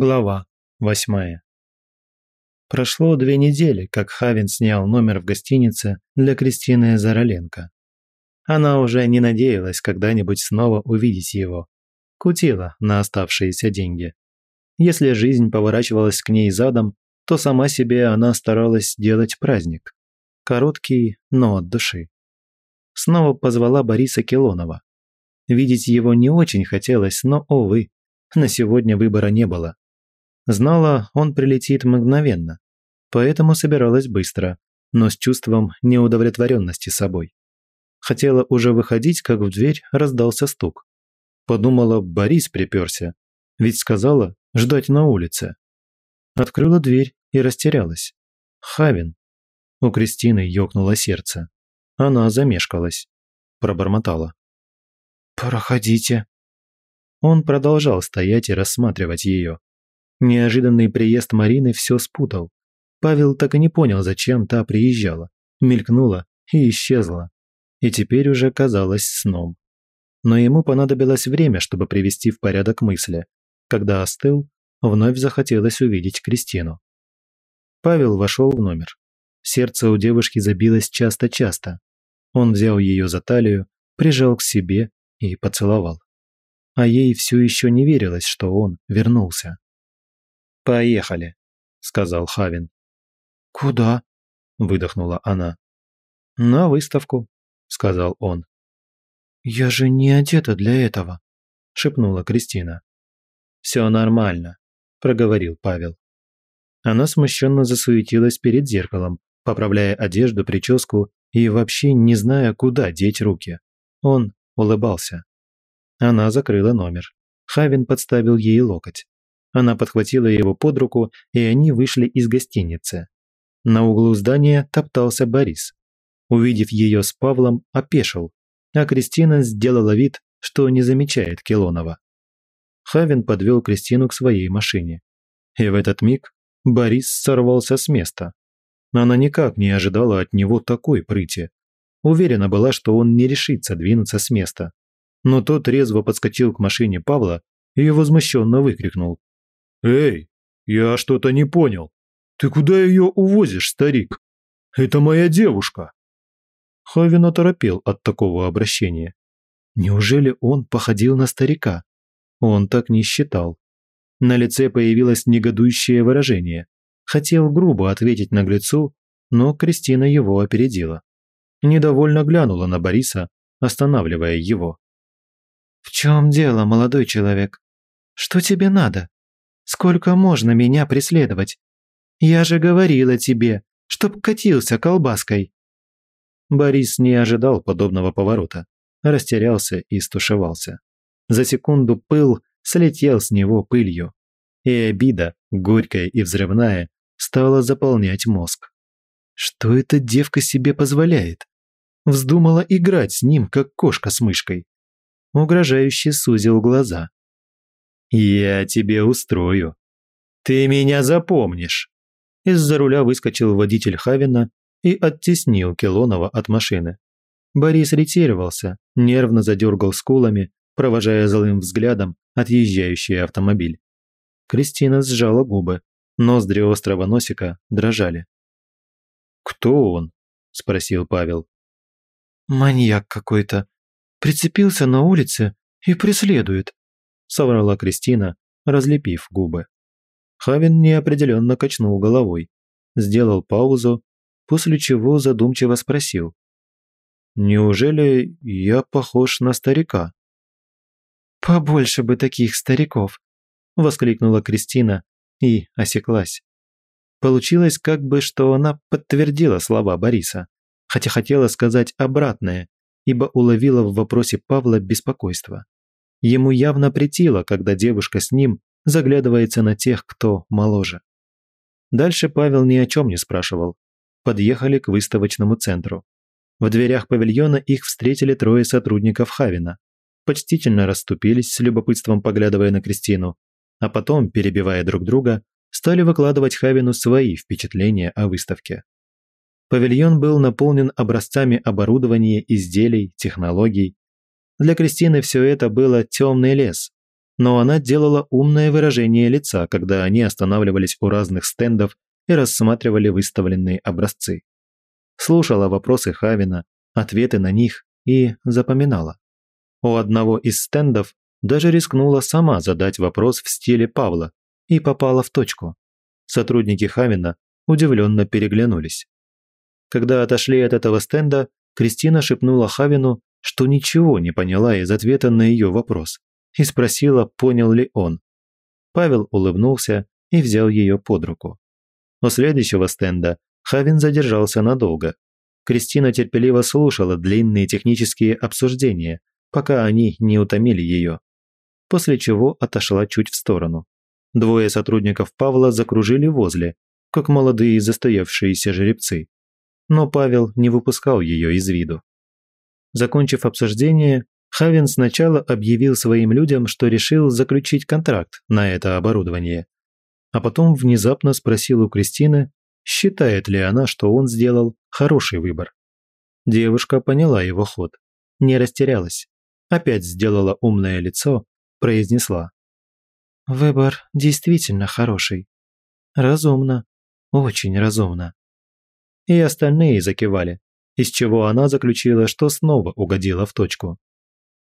Глава восьмая. Прошло две недели, как Хавин снял номер в гостинице для Кристины Зароленко. Она уже не надеялась когда-нибудь снова увидеть его. Кутила на оставшиеся деньги. Если жизнь поворачивалась к ней задом, то сама себе она старалась сделать праздник. Короткий, но от души. Снова позвала Бориса Килонова. Видеть его не очень хотелось, но, увы, на сегодня выбора не было. Знала, он прилетит мгновенно, поэтому собиралась быстро, но с чувством неудовлетворенности собой. Хотела уже выходить, как в дверь раздался стук. Подумала, Борис приперся, ведь сказала ждать на улице. Открыла дверь и растерялась. Хавин. У Кристины ёкнуло сердце. Она замешкалась. Пробормотала. «Проходите». Он продолжал стоять и рассматривать ее. Неожиданный приезд Марины все спутал. Павел так и не понял, зачем та приезжала, мелькнула и исчезла. И теперь уже казалось сном. Но ему понадобилось время, чтобы привести в порядок мысли. Когда остыл, вновь захотелось увидеть Кристину. Павел вошел в номер. Сердце у девушки забилось часто-часто. Он взял ее за талию, прижал к себе и поцеловал. А ей все еще не верилось, что он вернулся. «Поехали», – сказал Хавин. «Куда?» – выдохнула она. «На выставку», – сказал он. «Я же не одета для этого», – шепнула Кристина. «Все нормально», – проговорил Павел. Она смущенно засуетилась перед зеркалом, поправляя одежду, прическу и вообще не зная, куда деть руки. Он улыбался. Она закрыла номер. Хавин подставил ей локоть. Она подхватила его под руку, и они вышли из гостиницы. На углу здания топтался Борис. Увидев ее с Павлом, опешил, а Кристина сделала вид, что не замечает Келонова. Хавин подвел Кристину к своей машине. И в этот миг Борис сорвался с места. Она никак не ожидала от него такой прыти. Уверена была, что он не решится двинуться с места. Но тот резво подскочил к машине Павла и возмущенно выкрикнул. «Эй, я что-то не понял. Ты куда ее увозишь, старик? Это моя девушка!» Хавин оторопел от такого обращения. Неужели он походил на старика? Он так не считал. На лице появилось негодующее выражение. Хотел грубо ответить наглецу, но Кристина его опередила. Недовольно глянула на Бориса, останавливая его. «В чем дело, молодой человек? Что тебе надо?» Сколько можно меня преследовать? Я же говорила тебе, чтоб катился колбаской». Борис не ожидал подобного поворота, растерялся и стушевался. За секунду пыл слетел с него пылью, и обида, горькая и взрывная, стала заполнять мозг. Что эта девка себе позволяет? Вздумала играть с ним, как кошка с мышкой. Угрожающе сузил глаза. «Я тебе устрою. Ты меня запомнишь!» Из-за руля выскочил водитель Хавина и оттеснил Келонова от машины. Борис ретировался, нервно задергал скулами, провожая злым взглядом отъезжающий автомобиль. Кристина сжала губы, ноздри острого носика дрожали. «Кто он?» – спросил Павел. «Маньяк какой-то. Прицепился на улице и преследует соврала Кристина, разлепив губы. Хавин неопределенно качнул головой, сделал паузу, после чего задумчиво спросил. «Неужели я похож на старика?» «Побольше бы таких стариков!» – воскликнула Кристина и осеклась. Получилось как бы, что она подтвердила слова Бориса, хотя хотела сказать обратное, ибо уловила в вопросе Павла беспокойство. Ему явно претило, когда девушка с ним заглядывается на тех, кто моложе. Дальше Павел ни о чем не спрашивал. Подъехали к выставочному центру. В дверях павильона их встретили трое сотрудников Хавина. Почтительно расступились, с любопытством поглядывая на Кристину, а потом, перебивая друг друга, стали выкладывать Хавину свои впечатления о выставке. Павильон был наполнен образцами оборудования, изделий, технологий, для Кристины все это было темный лес. но она делала умное выражение лица, когда они останавливались у разных стендов и рассматривали выставленные образцы. Слушала вопросы Хавина, ответы на них и запоминала. У одного из стендов даже рискнула сама задать вопрос в стиле Павла и попала в точку. Сотрудники Хавина удивленно переглянулись. Когда отошли от этого стенда, Кристина шепнула Хавину, что ничего не поняла из ответа на ее вопрос и спросила, понял ли он. Павел улыбнулся и взял ее под руку. У следующего стенда Хавин задержался надолго. Кристина терпеливо слушала длинные технические обсуждения, пока они не утомили ее. После чего отошла чуть в сторону. Двое сотрудников Павла закружили возле, как молодые застоявшиеся жеребцы. Но Павел не выпускал ее из виду. Закончив обсуждение, Хавин сначала объявил своим людям, что решил заключить контракт на это оборудование. А потом внезапно спросил у Кристины, считает ли она, что он сделал хороший выбор. Девушка поняла его ход, не растерялась, опять сделала умное лицо, произнесла. «Выбор действительно хороший. Разумно, очень разумно». И остальные закивали, из чего она заключила, что снова угодила в точку.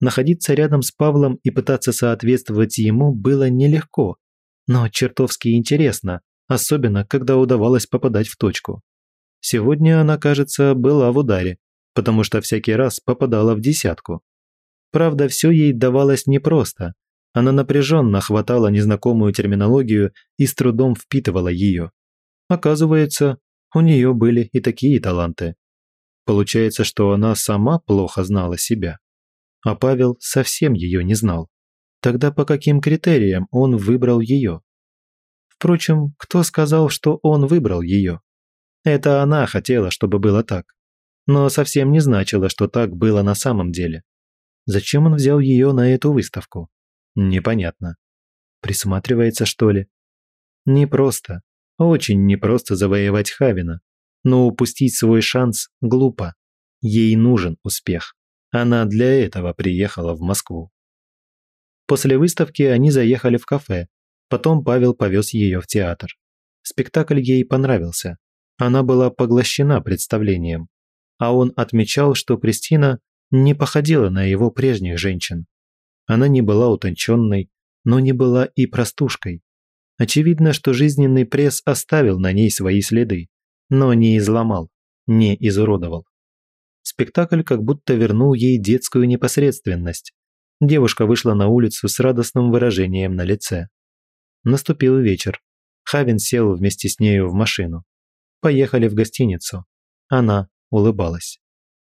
Находиться рядом с Павлом и пытаться соответствовать ему было нелегко, но чертовски интересно, особенно когда удавалось попадать в точку. Сегодня она, кажется, была в ударе, потому что всякий раз попадала в десятку. Правда, все ей давалось непросто. Она напряженно хватала незнакомую терминологию и с трудом впитывала ее. Оказывается, у нее были и такие таланты. Получается, что она сама плохо знала себя а Павел совсем ее не знал. Тогда по каким критериям он выбрал ее? Впрочем, кто сказал, что он выбрал ее? Это она хотела, чтобы было так. Но совсем не значило, что так было на самом деле. Зачем он взял ее на эту выставку? Непонятно. Присматривается, что ли? Непросто, очень непросто завоевать Хавина. Но упустить свой шанс глупо. Ей нужен успех. Она для этого приехала в Москву. После выставки они заехали в кафе. Потом Павел повез ее в театр. Спектакль ей понравился. Она была поглощена представлением. А он отмечал, что Кристина не походила на его прежних женщин. Она не была утонченной, но не была и простушкой. Очевидно, что жизненный пресс оставил на ней свои следы, но не изломал, не изуродовал. Спектакль как будто вернул ей детскую непосредственность. Девушка вышла на улицу с радостным выражением на лице. Наступил вечер. Хавин сел вместе с нею в машину. Поехали в гостиницу. Она улыбалась.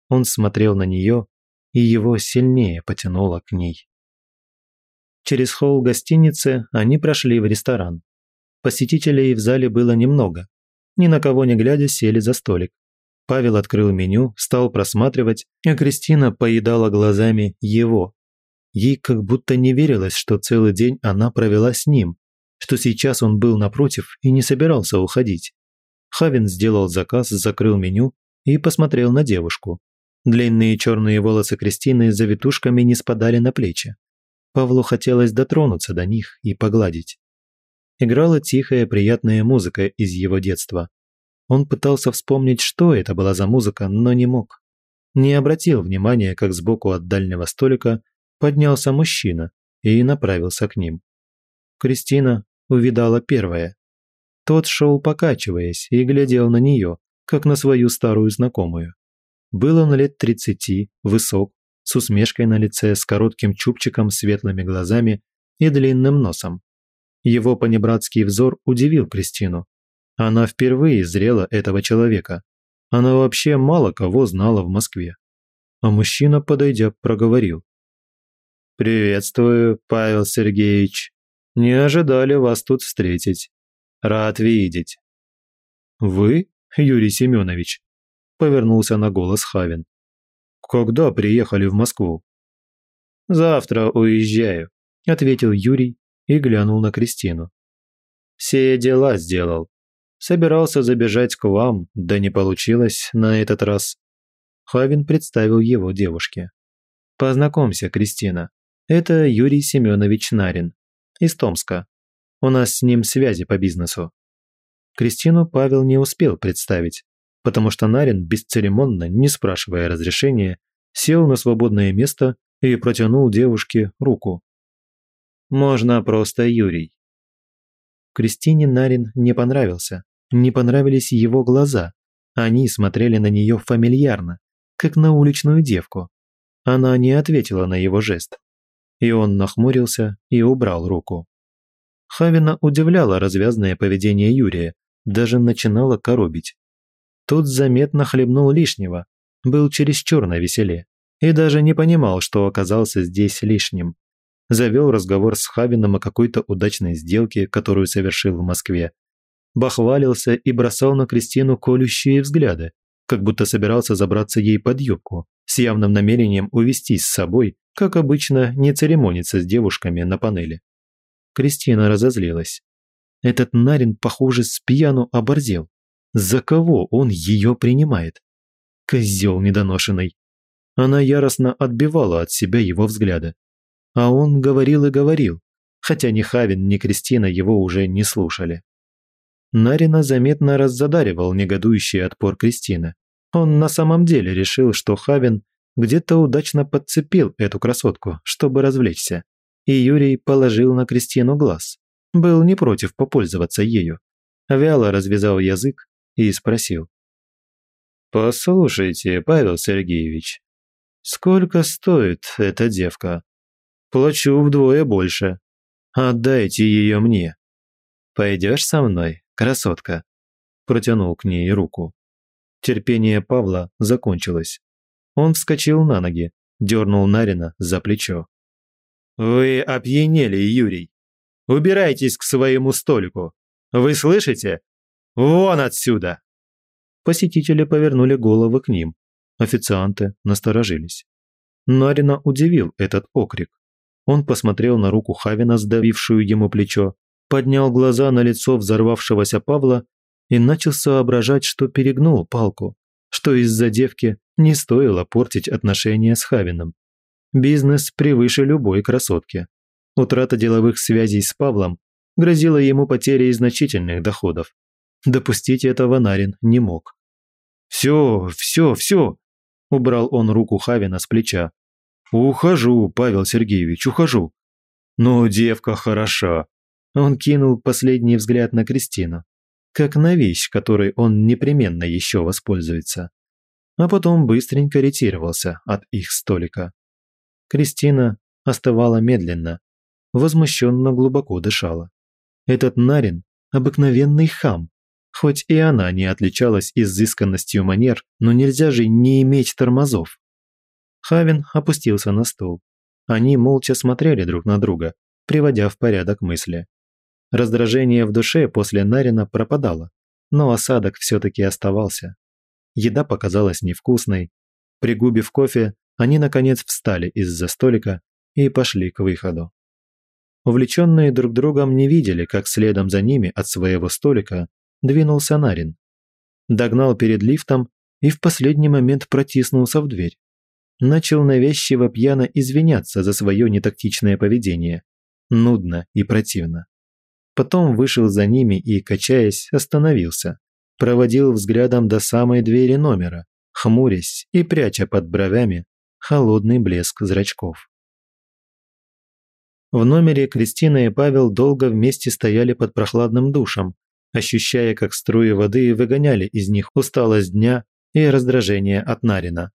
Он смотрел на нее, и его сильнее потянуло к ней. Через холл гостиницы они прошли в ресторан. Посетителей в зале было немного. Ни на кого не глядя сели за столик. Павел открыл меню, стал просматривать, а Кристина поедала глазами его. Ей как будто не верилось, что целый день она провела с ним, что сейчас он был напротив и не собирался уходить. Хавин сделал заказ, закрыл меню и посмотрел на девушку. Длинные черные волосы Кристины за витушками не спадали на плечи. Павлу хотелось дотронуться до них и погладить. Играла тихая приятная музыка из его детства. Он пытался вспомнить, что это была за музыка, но не мог. Не обратил внимания, как сбоку от дальнего столика поднялся мужчина и направился к ним. Кристина увидала первое. Тот шел покачиваясь и глядел на нее, как на свою старую знакомую. Был он лет тридцати, высок, с усмешкой на лице, с коротким чубчиком, светлыми глазами и длинным носом. Его понебратский взор удивил Кристину. Она впервые зрела этого человека. Она вообще мало кого знала в Москве. А мужчина, подойдя, проговорил. «Приветствую, Павел Сергеевич. Не ожидали вас тут встретить. Рад видеть». «Вы, Юрий Семенович?» – повернулся на голос Хавин. «Когда приехали в Москву?» «Завтра уезжаю», – ответил Юрий и глянул на Кристину. «Все дела сделал. Собирался забежать к вам, да не получилось на этот раз. Хавин представил его девушке. «Познакомься, Кристина. Это Юрий Семенович Нарин. Из Томска. У нас с ним связи по бизнесу. Кристину Павел не успел представить, потому что Нарин бесцеремонно, не спрашивая разрешения, сел на свободное место и протянул девушке руку. «Можно просто Юрий». Кристине Нарин не понравился, не понравились его глаза. Они смотрели на нее фамильярно, как на уличную девку. Она не ответила на его жест. И он нахмурился и убрал руку. Хавина удивляло развязное поведение Юрия, даже начинало коробить. Тот заметно хлебнул лишнего, был чересчур на веселе и даже не понимал, что оказался здесь лишним. Завел разговор с Хавином о какой-то удачной сделке, которую совершил в Москве. Бахвалился и бросал на Кристину колющие взгляды, как будто собирался забраться ей под юбку, с явным намерением увести с собой, как обычно, не церемониться с девушками на панели. Кристина разозлилась. Этот Нарин, похоже, с пьяну оборзел. За кого он ее принимает? Козел недоношенный. Она яростно отбивала от себя его взгляды. А он говорил и говорил, хотя ни Хавин, ни Кристина его уже не слушали. Нарина заметно раззадаривал негодующий отпор Кристины. Он на самом деле решил, что Хавин где-то удачно подцепил эту красотку, чтобы развлечься. И Юрий положил на Кристину глаз. Был не против попользоваться ею. Вяло развязал язык и спросил. «Послушайте, Павел Сергеевич, сколько стоит эта девка? Плачу вдвое больше. Отдайте ее мне. Пойдешь со мной, красотка?» Протянул к ней руку. Терпение Павла закончилось. Он вскочил на ноги, дернул Нарина за плечо. «Вы опьянели, Юрий. Убирайтесь к своему столику. Вы слышите? Вон отсюда!» Посетители повернули головы к ним. Официанты насторожились. Нарина удивил этот окрик. Он посмотрел на руку Хавина, сдавившую ему плечо, поднял глаза на лицо взорвавшегося Павла и начал соображать, что перегнул палку, что из-за девки не стоило портить отношения с Хавином. Бизнес превыше любой красотки. Утрата деловых связей с Павлом грозила ему потерей значительных доходов. Допустить этого Нарин не мог. «Все, все, все!» – убрал он руку Хавина с плеча. «Ухожу, Павел Сергеевич, ухожу!» «Ну, девка хороша!» Он кинул последний взгляд на Кристину, как на вещь, которой он непременно еще воспользуется. А потом быстренько ретировался от их столика. Кристина остывала медленно, возмущенно глубоко дышала. Этот Нарин – обыкновенный хам, хоть и она не отличалась изысканностью манер, но нельзя же не иметь тормозов. Хавин опустился на стул. Они молча смотрели друг на друга, приводя в порядок мысли. Раздражение в душе после Нарина пропадало, но осадок все-таки оставался. Еда показалась невкусной. Пригубив кофе, они наконец встали из-за столика и пошли к выходу. Увлеченные друг другом не видели, как следом за ними от своего столика двинулся Нарин. Догнал перед лифтом и в последний момент протиснулся в дверь. Начал навязчиво пьяно извиняться за свое нетактичное поведение. Нудно и противно. Потом вышел за ними и, качаясь, остановился. Проводил взглядом до самой двери номера, хмурясь и пряча под бровями холодный блеск зрачков. В номере Кристина и Павел долго вместе стояли под прохладным душем, ощущая, как струи воды выгоняли из них усталость дня и раздражение от Нарина.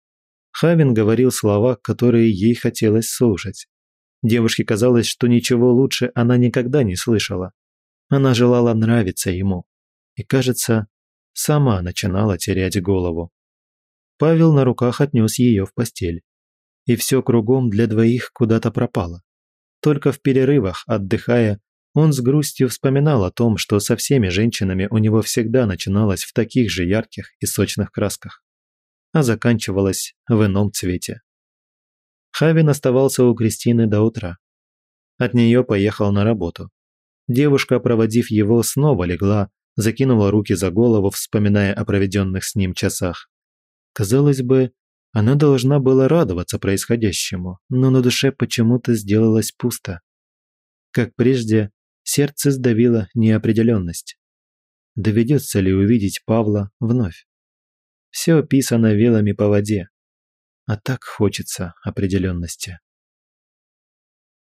Хавин говорил слова, которые ей хотелось слушать. Девушке казалось, что ничего лучше она никогда не слышала. Она желала нравиться ему. И, кажется, сама начинала терять голову. Павел на руках отнес ее в постель. И все кругом для двоих куда-то пропало. Только в перерывах, отдыхая, он с грустью вспоминал о том, что со всеми женщинами у него всегда начиналось в таких же ярких и сочных красках, а заканчивалось в ином цвете. Хавин оставался у Кристины до утра. От нее поехал на работу. Девушка, проводив его, снова легла, закинула руки за голову, вспоминая о проведенных с ним часах. Казалось бы, Она должна была радоваться происходящему, но на душе почему-то сделалось пусто. Как прежде, сердце сдавило неопределенность. Доведется ли увидеть Павла вновь? Все писано вилами по воде. А так хочется определенности.